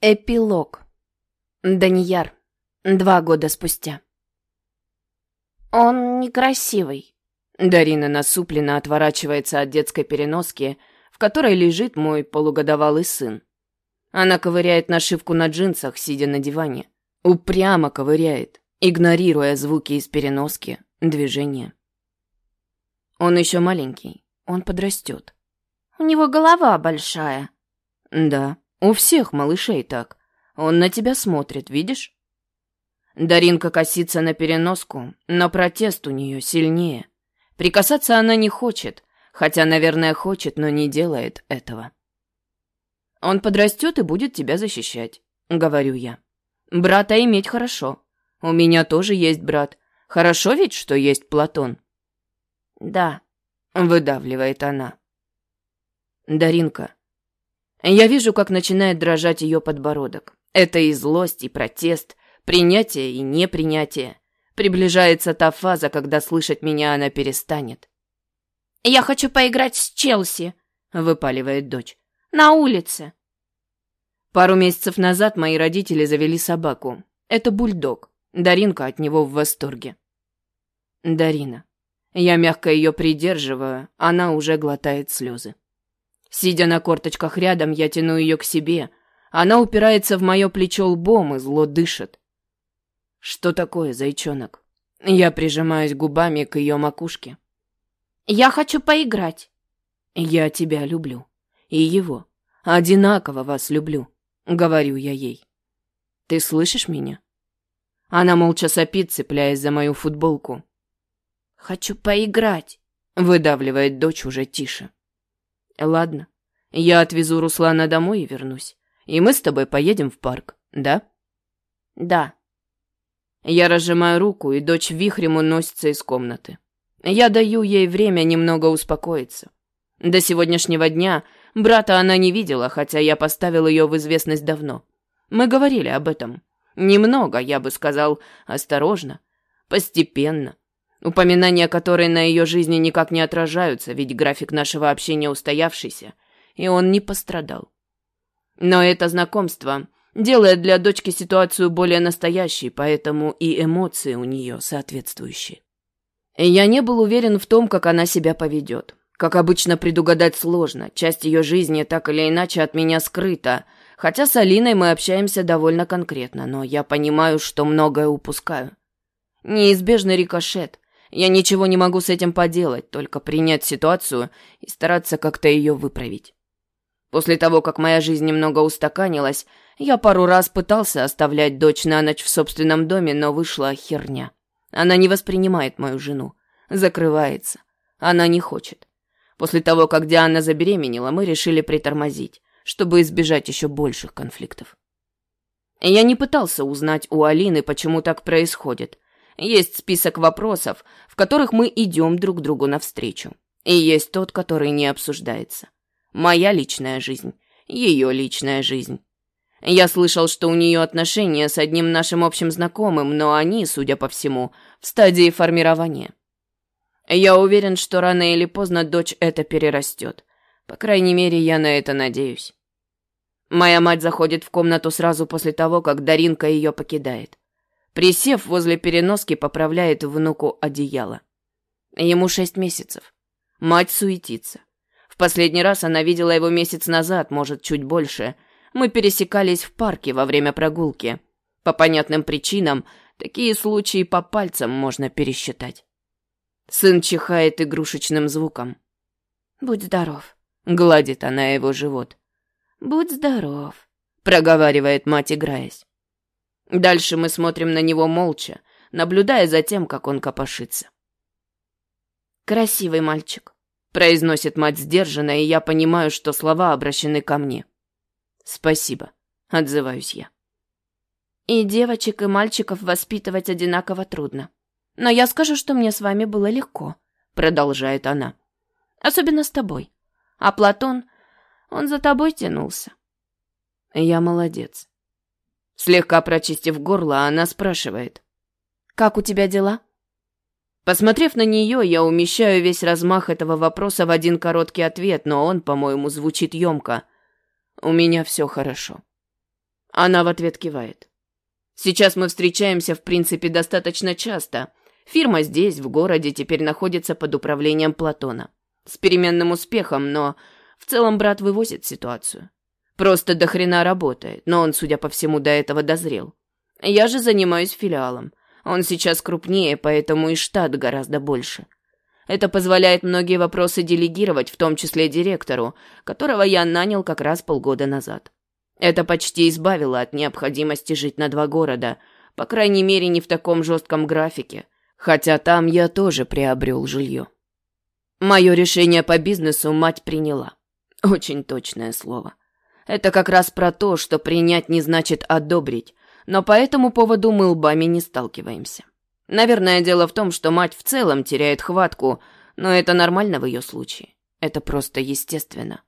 Эпилог. Данияр. Два года спустя. «Он некрасивый». Дарина насупленно отворачивается от детской переноски, в которой лежит мой полугодовалый сын. Она ковыряет нашивку на джинсах, сидя на диване. Упрямо ковыряет, игнорируя звуки из переноски, движения. Он еще маленький, он подрастет. У него голова большая. Да, у всех малышей так. Он на тебя смотрит, видишь? Даринка косится на переноску, но протест у нее сильнее. Прикасаться она не хочет, хотя, наверное, хочет, но не делает этого. Он подрастет и будет тебя защищать, говорю я. Брата иметь хорошо. У меня тоже есть брат. Хорошо ведь, что есть Платон? Да, выдавливает она. Даринка, я вижу, как начинает дрожать ее подбородок. Это и злость, и протест, принятие и непринятие. Приближается та фаза, когда слышать меня она перестанет. «Я хочу поиграть с Челси», — выпаливает дочь. «На улице». Пару месяцев назад мои родители завели собаку. Это бульдог. Даринка от него в восторге. Дарина. Я мягко ее придерживаю, она уже глотает слезы. Сидя на корточках рядом, я тяну ее к себе. Она упирается в мое плечо лбом и зло дышит. Что такое, зайчонок? Я прижимаюсь губами к ее макушке. Я хочу поиграть. Я тебя люблю. И его. Одинаково вас люблю, говорю я ей. Ты слышишь меня? Она молча сопит, цепляясь за мою футболку. «Хочу поиграть», — выдавливает дочь уже тише. Ладно, я отвезу Руслана домой и вернусь. И мы с тобой поедем в парк, да? Да. Я разжимаю руку, и дочь вихрем уносится из комнаты. Я даю ей время немного успокоиться. До сегодняшнего дня брата она не видела, хотя я поставил ее в известность давно. Мы говорили об этом. Немного, я бы сказал, осторожно, постепенно, упоминания которой на ее жизни никак не отражаются, ведь график нашего общения устоявшийся, и он не пострадал. Но это знакомство делает для дочки ситуацию более настоящей, поэтому и эмоции у нее соответствующие. Я не был уверен в том, как она себя поведет. Как обычно, предугадать сложно, часть ее жизни так или иначе от меня скрыта, хотя с Алиной мы общаемся довольно конкретно, но я понимаю, что многое упускаю. Неизбежный рикошет, я ничего не могу с этим поделать, только принять ситуацию и стараться как-то ее выправить. После того, как моя жизнь немного устаканилась, я пару раз пытался оставлять дочь на ночь в собственном доме, но вышла херня. Она не воспринимает мою жену. Закрывается. Она не хочет. После того, как Диана забеременела, мы решили притормозить, чтобы избежать еще больших конфликтов. Я не пытался узнать у Алины, почему так происходит, есть список вопросов, в которых мы идем друг другу навстречу. И есть тот, который не обсуждается. Моя личная жизнь, ее личная жизнь. Я слышал, что у нее отношения с одним нашим общим знакомым, но они, судя по всему, в стадии формирования. Я уверен, что рано или поздно дочь это перерастет. По крайней мере, я на это надеюсь. Моя мать заходит в комнату сразу после того, как Даринка ее покидает. Присев возле переноски, поправляет внуку одеяло. Ему шесть месяцев. Мать суетится. В последний раз она видела его месяц назад, может, чуть больше. Мы пересекались в парке во время прогулки. По понятным причинам, такие случаи по пальцам можно пересчитать. Сын чихает игрушечным звуком. «Будь здоров», — гладит она его живот. «Будь здоров», — проговаривает мать, играясь. Дальше мы смотрим на него молча, наблюдая за тем, как он копошится. «Красивый мальчик», — произносит мать сдержанно, и я понимаю, что слова обращены ко мне. «Спасибо», — отзываюсь я. «И девочек, и мальчиков воспитывать одинаково трудно. Но я скажу, что мне с вами было легко», — продолжает она. «Особенно с тобой. А Платон, он за тобой тянулся». «Я молодец. Слегка прочистив горло, она спрашивает. «Как у тебя дела?» Посмотрев на нее, я умещаю весь размах этого вопроса в один короткий ответ, но он, по-моему, звучит емко. «У меня все хорошо». Она в ответ кивает. Сейчас мы встречаемся, в принципе, достаточно часто. Фирма здесь, в городе, теперь находится под управлением Платона. С переменным успехом, но в целом брат вывозит ситуацию. Просто до хрена работает, но он, судя по всему, до этого дозрел. Я же занимаюсь филиалом. Он сейчас крупнее, поэтому и штат гораздо больше. Это позволяет многие вопросы делегировать, в том числе директору, которого я нанял как раз полгода назад. Это почти избавило от необходимости жить на два города, по крайней мере, не в таком жестком графике, хотя там я тоже приобрел жилье. Мое решение по бизнесу мать приняла. Очень точное слово. Это как раз про то, что принять не значит одобрить, но по этому поводу мы лбами не сталкиваемся. Наверное, дело в том, что мать в целом теряет хватку, но это нормально в ее случае. Это просто естественно.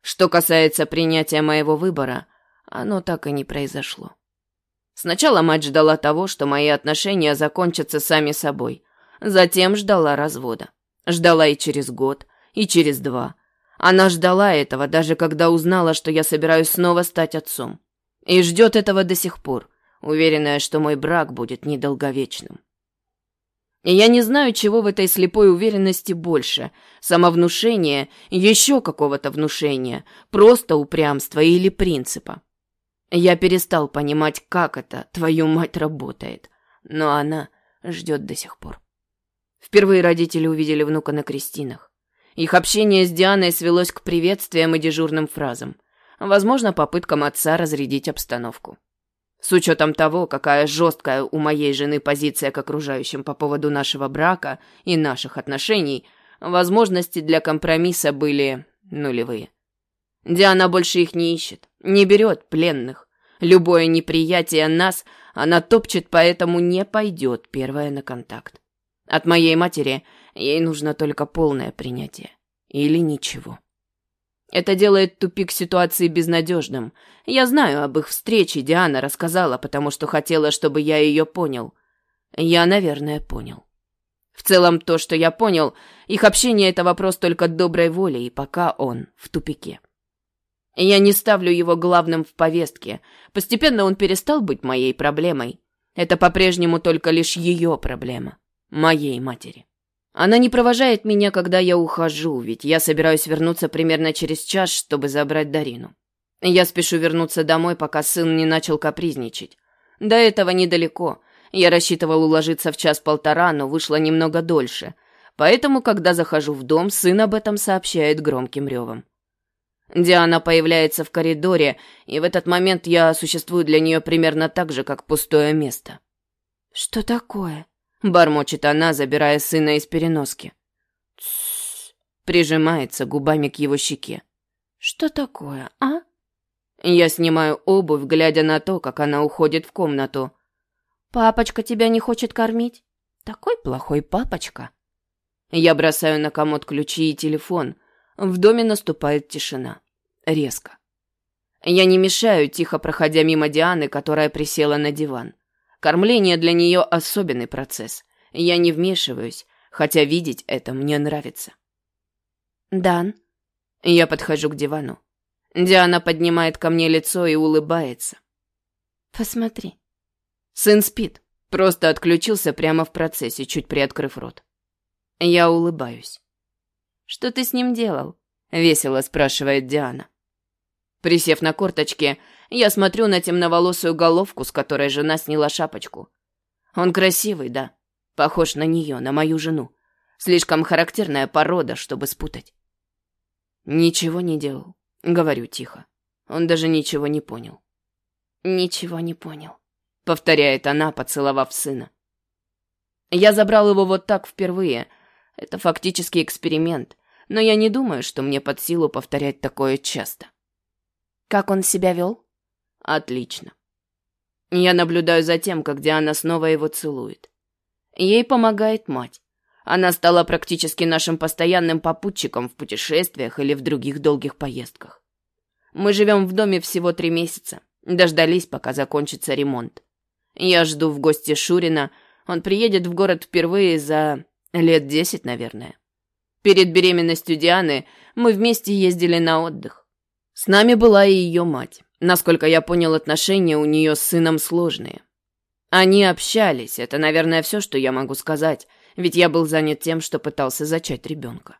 Что касается принятия моего выбора, оно так и не произошло. Сначала мать ждала того, что мои отношения закончатся сами собой. Затем ждала развода. Ждала и через год, и через два. Она ждала этого, даже когда узнала, что я собираюсь снова стать отцом. И ждет этого до сих пор, уверенная, что мой брак будет недолговечным. И я не знаю, чего в этой слепой уверенности больше – самовнушения, еще какого-то внушения, просто упрямства или принципа. Я перестал понимать, как это, твою мать, работает, но она ждет до сих пор. Впервые родители увидели внука на крестинах. Их общение с Дианой свелось к приветствиям и дежурным фразам. Возможно, попыткам отца разрядить обстановку. С учетом того, какая жесткая у моей жены позиция к окружающим по поводу нашего брака и наших отношений, возможности для компромисса были нулевые. Диана больше их не ищет, не берет пленных. Любое неприятие нас она топчет, поэтому не пойдет первая на контакт. От моей матери ей нужно только полное принятие. Или ничего. Это делает тупик ситуации безнадежным. Я знаю об их встрече, Диана рассказала, потому что хотела, чтобы я ее понял. Я, наверное, понял. В целом, то, что я понял, их общение — это вопрос только доброй воли, и пока он в тупике. Я не ставлю его главным в повестке. Постепенно он перестал быть моей проблемой. Это по-прежнему только лишь ее проблема. Моей матери. Она не провожает меня, когда я ухожу, ведь я собираюсь вернуться примерно через час, чтобы забрать Дарину. Я спешу вернуться домой, пока сын не начал капризничать. До этого недалеко. Я рассчитывал уложиться в час-полтора, но вышло немного дольше. Поэтому, когда захожу в дом, сын об этом сообщает громким ревом. Диана появляется в коридоре, и в этот момент я существую для нее примерно так же, как пустое место. «Что такое?» Бормочет она, забирая сына из переноски. Тссс. Прижимается губами к его щеке. Что такое, а? Я снимаю обувь, глядя на то, как она уходит в комнату. Папочка тебя не хочет кормить? Такой плохой папочка. Я бросаю на комод ключи и телефон. В доме наступает тишина. Резко. Я не мешаю, тихо проходя мимо Дианы, которая присела на диван. Кормление для нее особенный процесс. Я не вмешиваюсь, хотя видеть это мне нравится. «Дан?» Я подхожу к дивану. Диана поднимает ко мне лицо и улыбается. «Посмотри». Сын спит, просто отключился прямо в процессе, чуть приоткрыв рот. Я улыбаюсь. «Что ты с ним делал?» — весело спрашивает Диана. Присев на корточки, я смотрю на темноволосую головку, с которой жена сняла шапочку. Он красивый, да. Похож на нее, на мою жену. Слишком характерная порода, чтобы спутать. Ничего не делал. Говорю тихо. Он даже ничего не понял. Ничего не понял. Повторяет она, поцеловав сына. Я забрал его вот так впервые. Это фактически эксперимент. Но я не думаю, что мне под силу повторять такое часто. Как он себя вел? Отлично. Я наблюдаю за тем, как Диана снова его целует. Ей помогает мать. Она стала практически нашим постоянным попутчиком в путешествиях или в других долгих поездках. Мы живем в доме всего три месяца. Дождались, пока закончится ремонт. Я жду в гости Шурина. Он приедет в город впервые за лет десять, наверное. Перед беременностью Дианы мы вместе ездили на отдых. С нами была и ее мать. Насколько я понял, отношения у нее с сыном сложные. Они общались, это, наверное, все, что я могу сказать, ведь я был занят тем, что пытался зачать ребенка.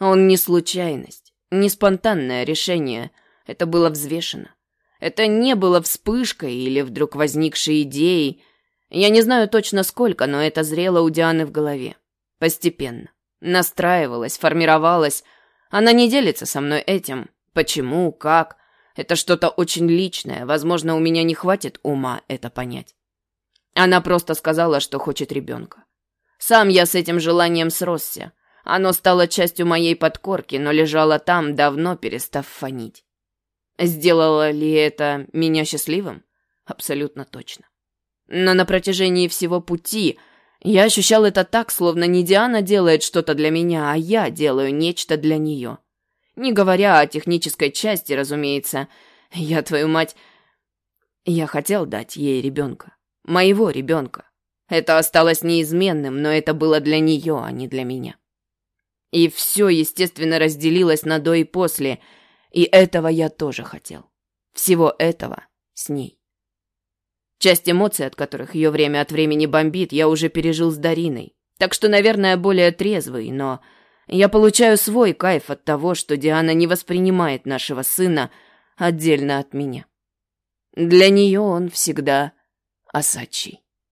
Он не случайность, не спонтанное решение, это было взвешено. Это не было вспышкой или вдруг возникшей идеей. Я не знаю точно сколько, но это зрело у Дианы в голове. Постепенно. Настраивалась, формировалась. Она не делится со мной этим. Почему, как. Это что-то очень личное. Возможно, у меня не хватит ума это понять. Она просто сказала, что хочет ребенка. Сам я с этим желанием сросся. Оно стало частью моей подкорки, но лежало там, давно перестав фонить. Сделало ли это меня счастливым? Абсолютно точно. Но на протяжении всего пути я ощущал это так, словно не Диана делает что-то для меня, а я делаю нечто для нее. Не говоря о технической части, разумеется. Я, твою мать... Я хотел дать ей ребенка. Моего ребенка. Это осталось неизменным, но это было для нее, а не для меня. И все, естественно, разделилось на до и после — и этого я тоже хотел. Всего этого с ней. Часть эмоций, от которых ее время от времени бомбит, я уже пережил с Дариной. Так что, наверное, более трезвый, но я получаю свой кайф от того, что Диана не воспринимает нашего сына отдельно от меня. Для нее он всегда Асачий.